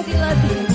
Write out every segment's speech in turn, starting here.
love you, love you.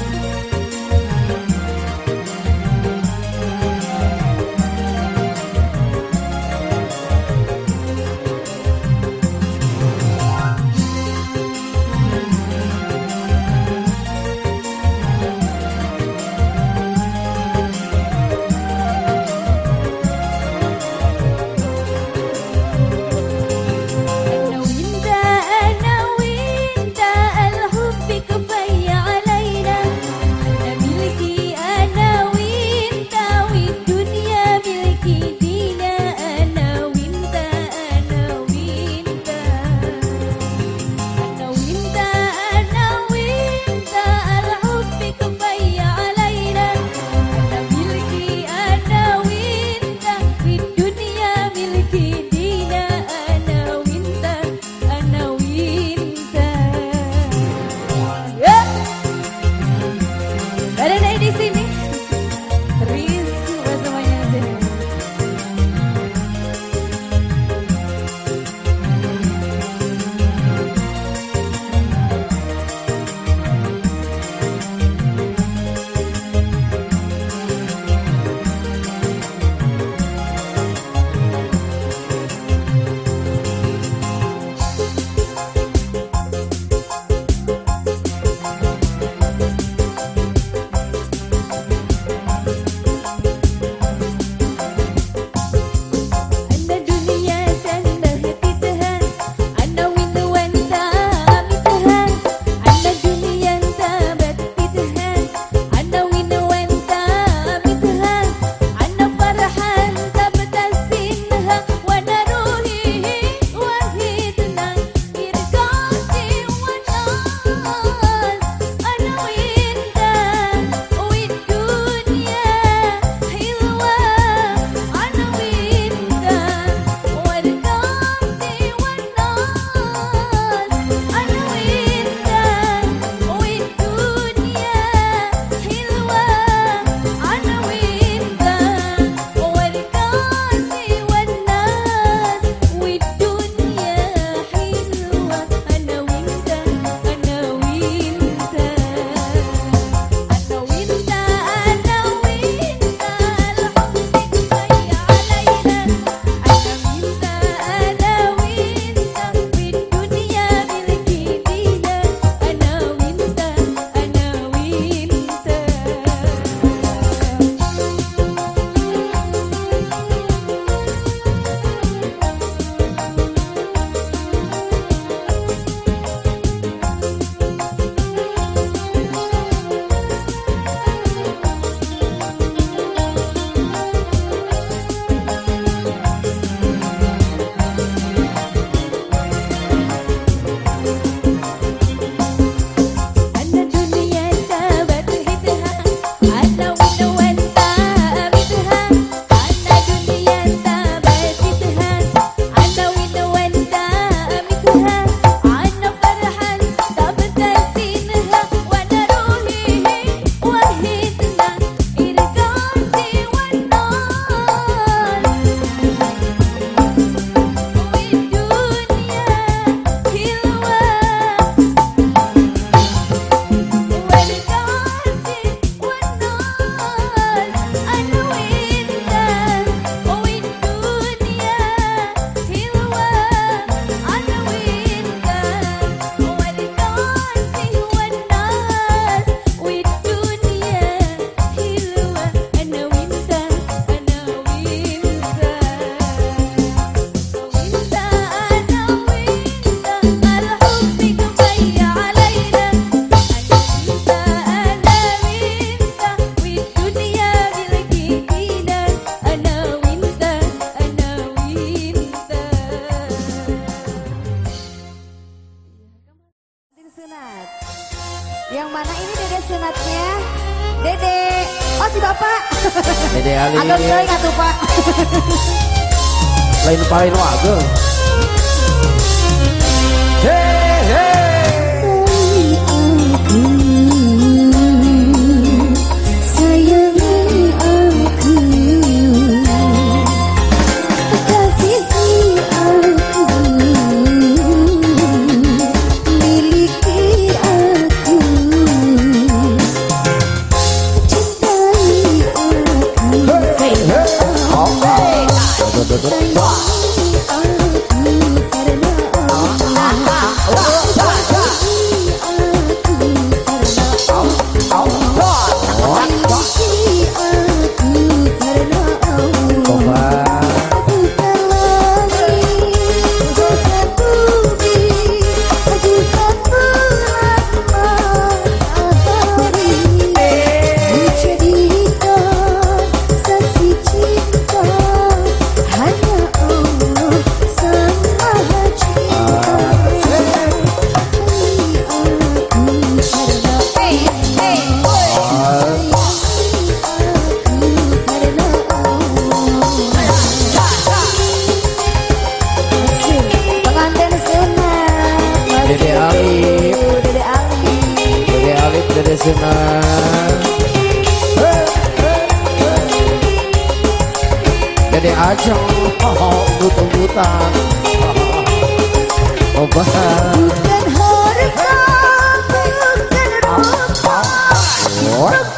Dede aja oh, butuh-butuh Obat Bukan harta, bukan rupa What?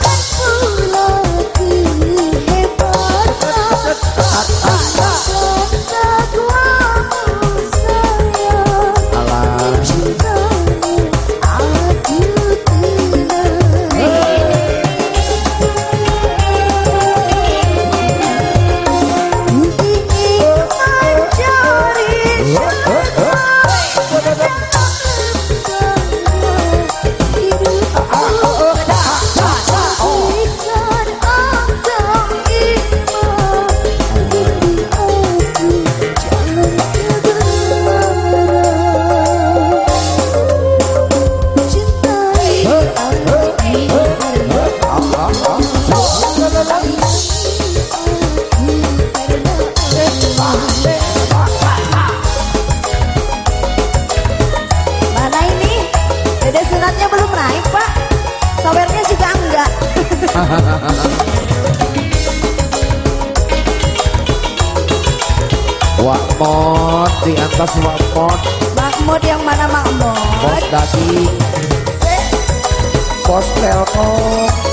Di atas wakmot Mahmud yang mana Mahmud? Bos daging Bos telkom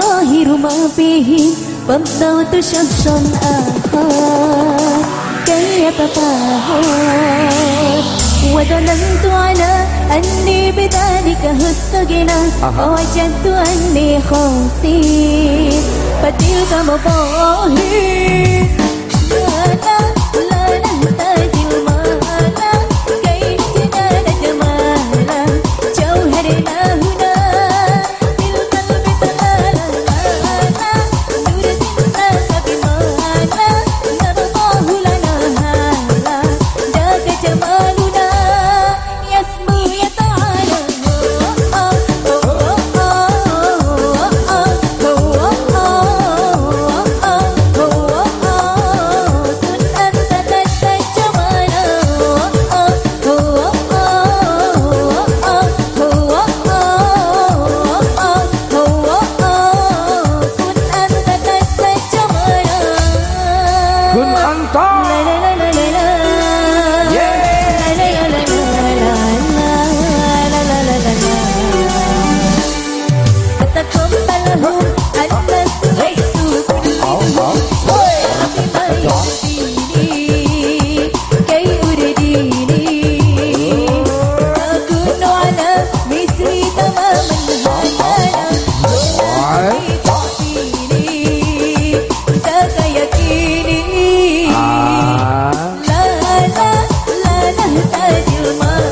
الطاهر ما فيه فابدوت شمسا آخر كي يتطهر وظننت على أني بذلك هست غنى فوجدت أني خاسر فتلك مظاهر you must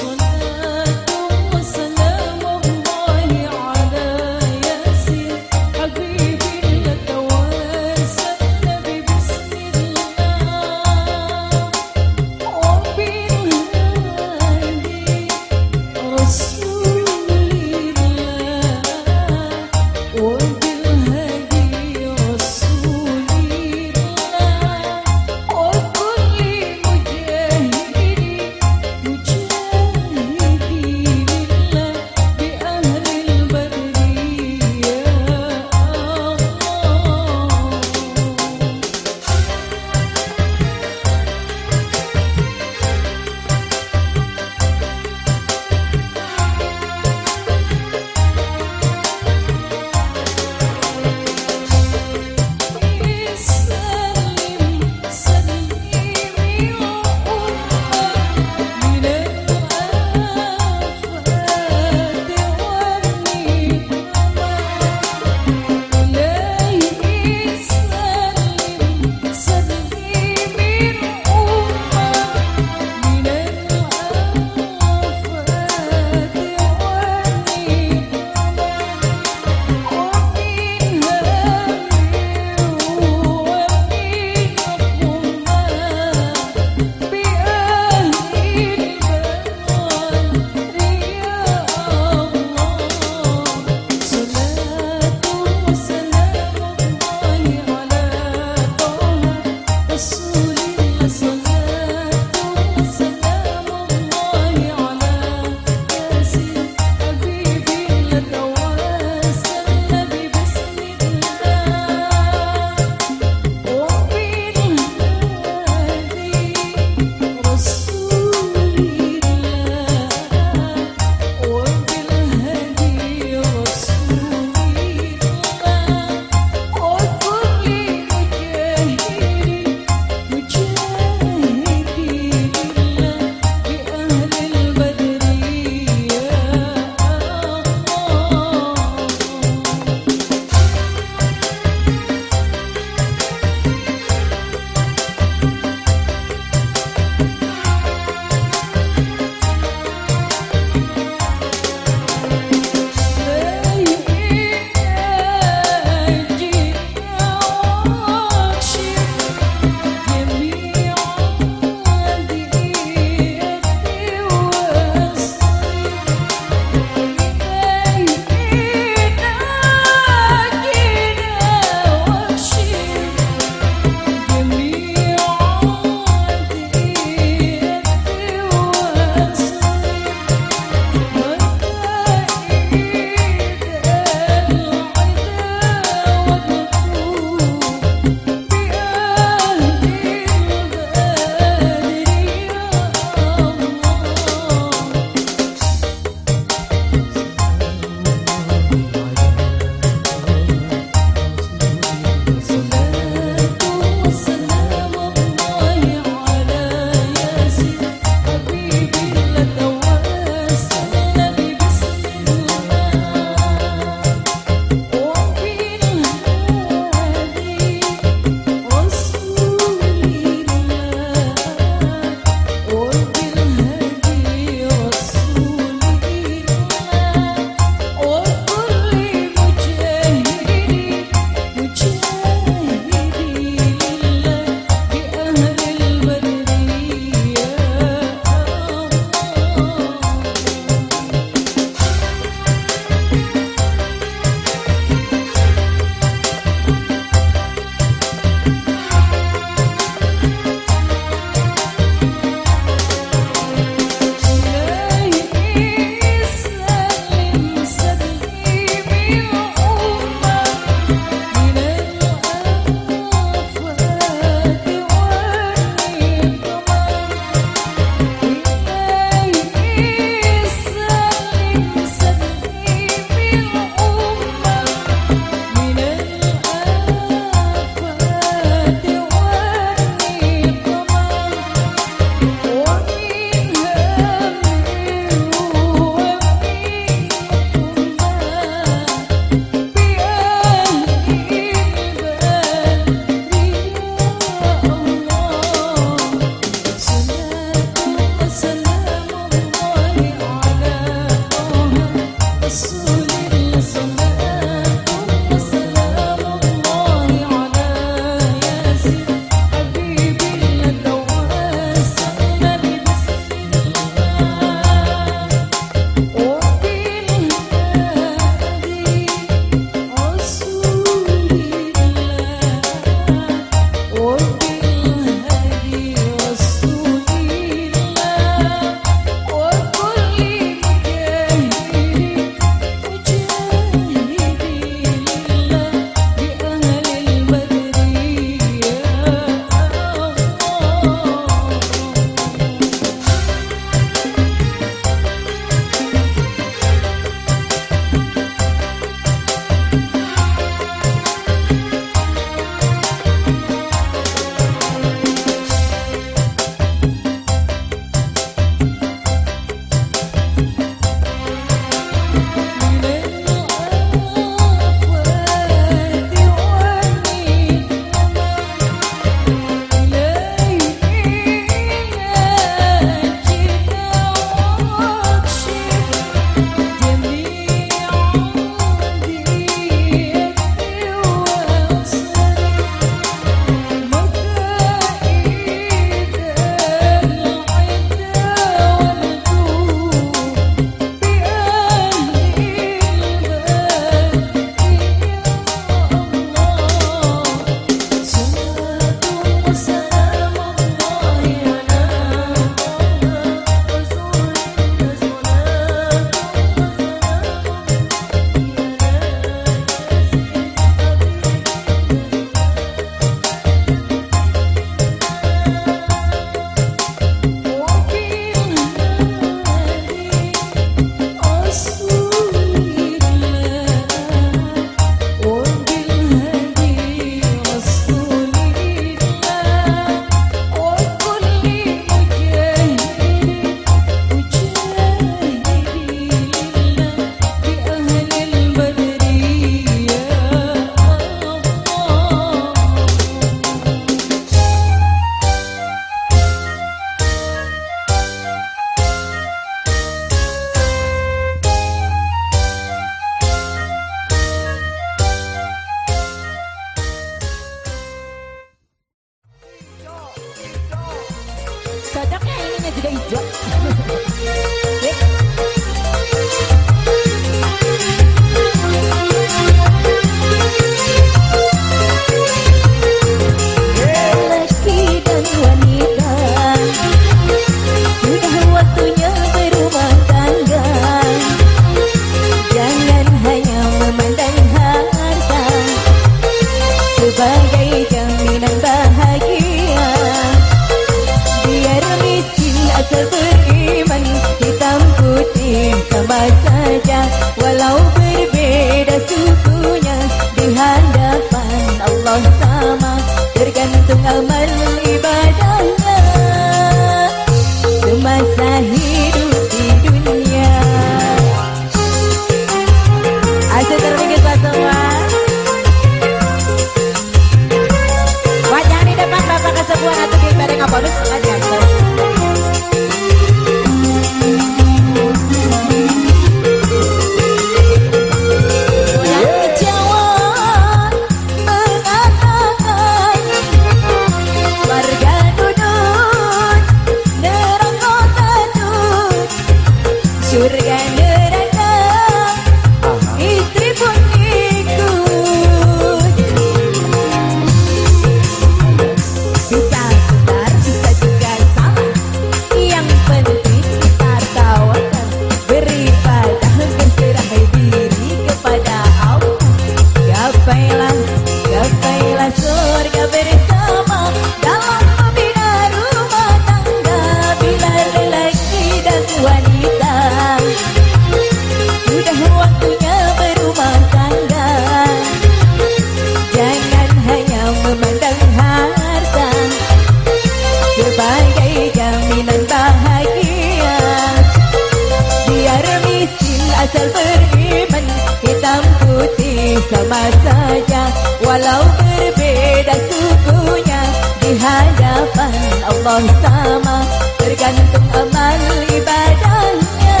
sama saja Walau berbeda sukunya. Di hadapan Allah sama Tergantung amal ibadahnya.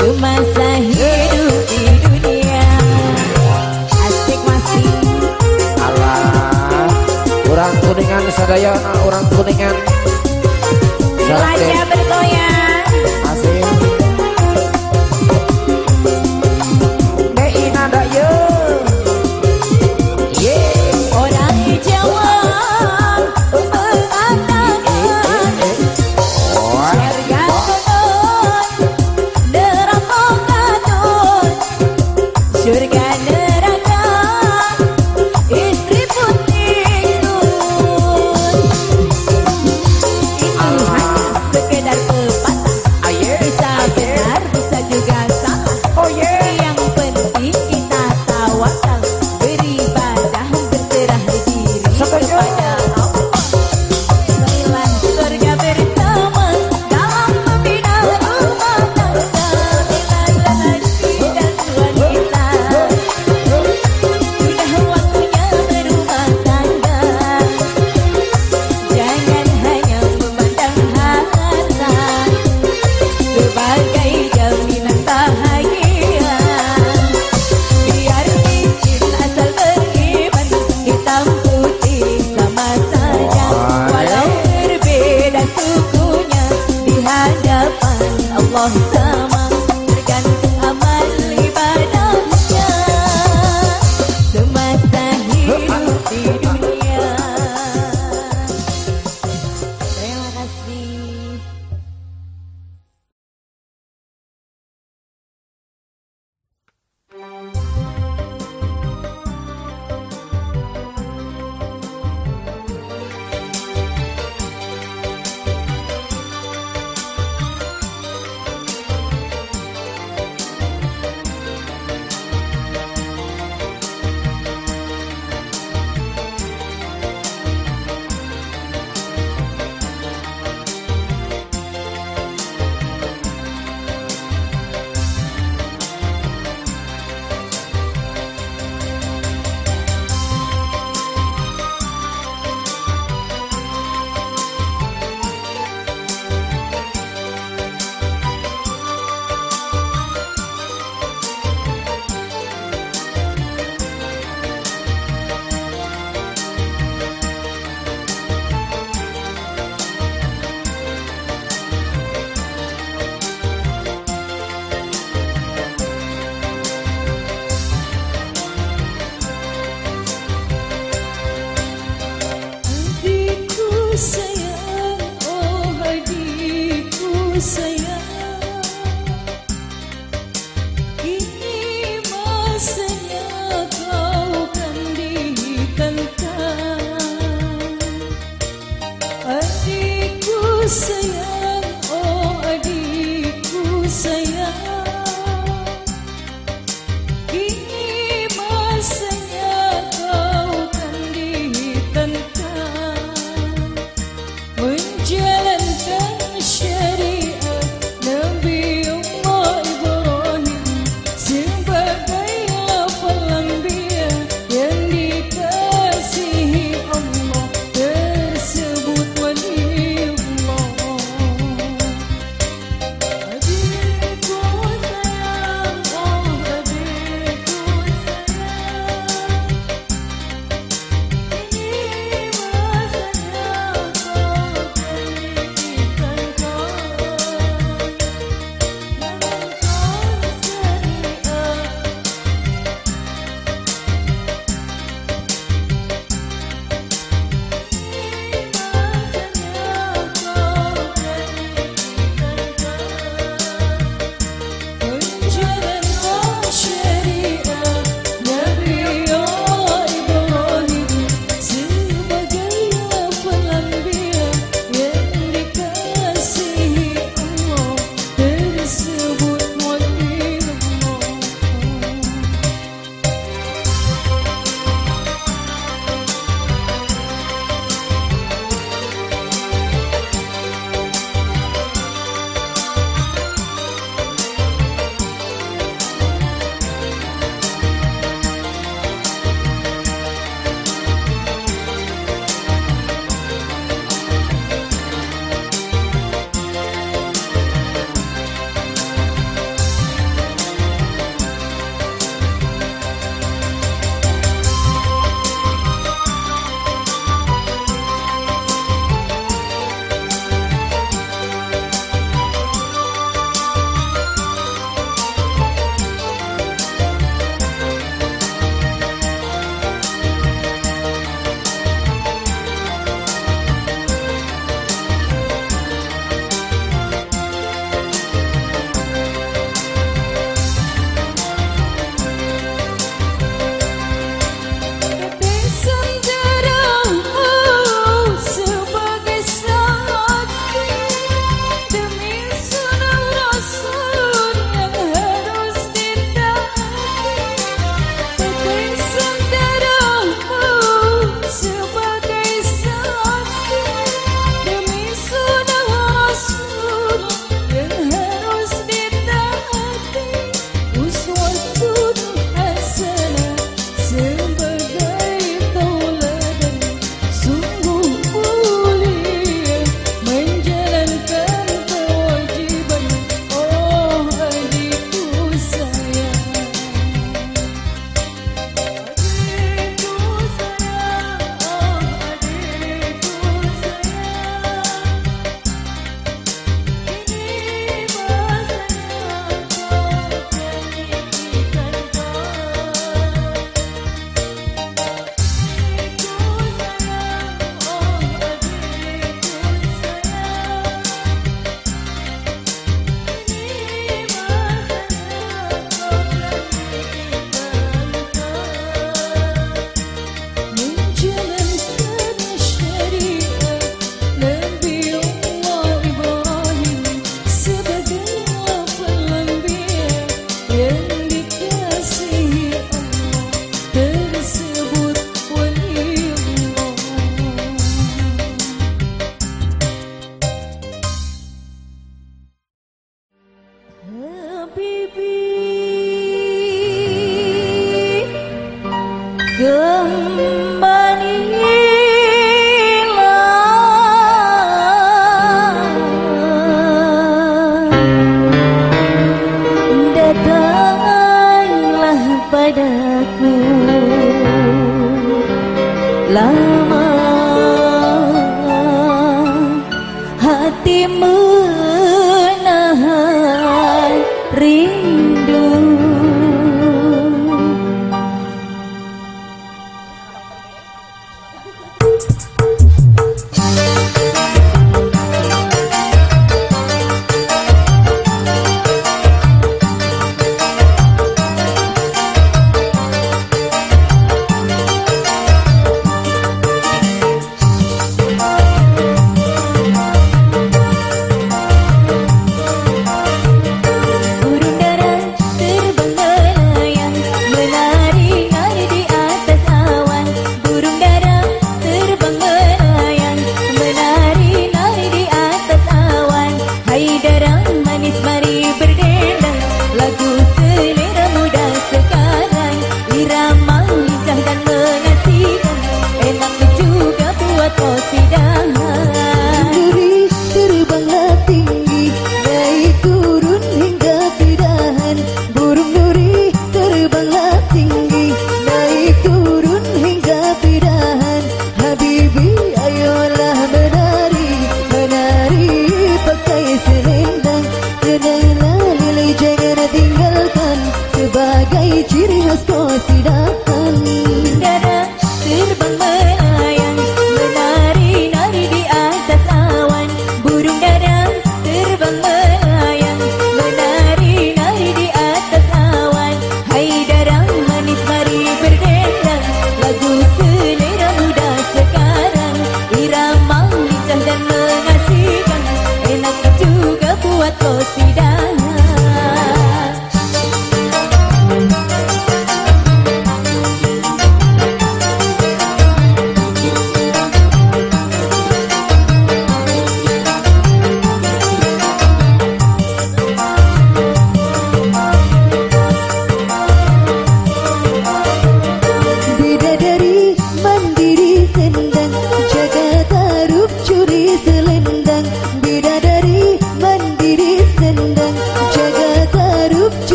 Semasa hidup di dunia. Asik masih. Alah Orang kuningan sadaya, nah, Orang kuningan. Jelajah bergoyang.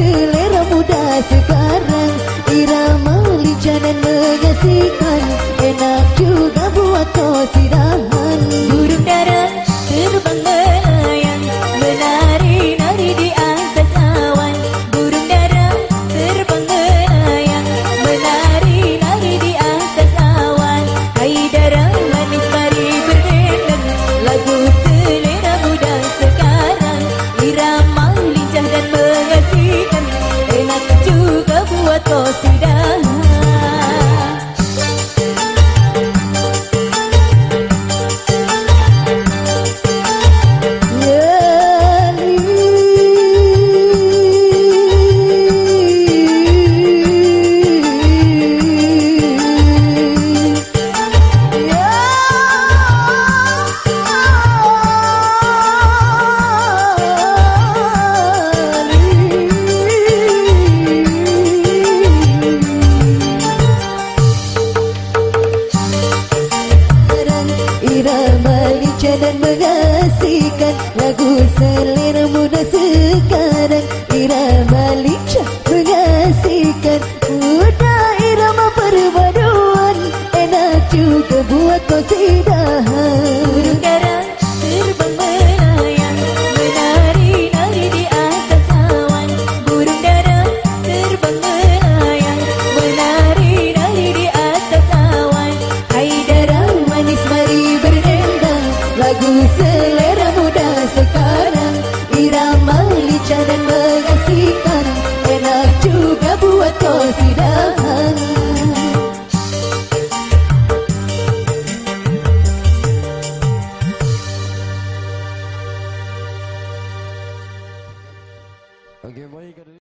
Silly Okay, what are you going to do?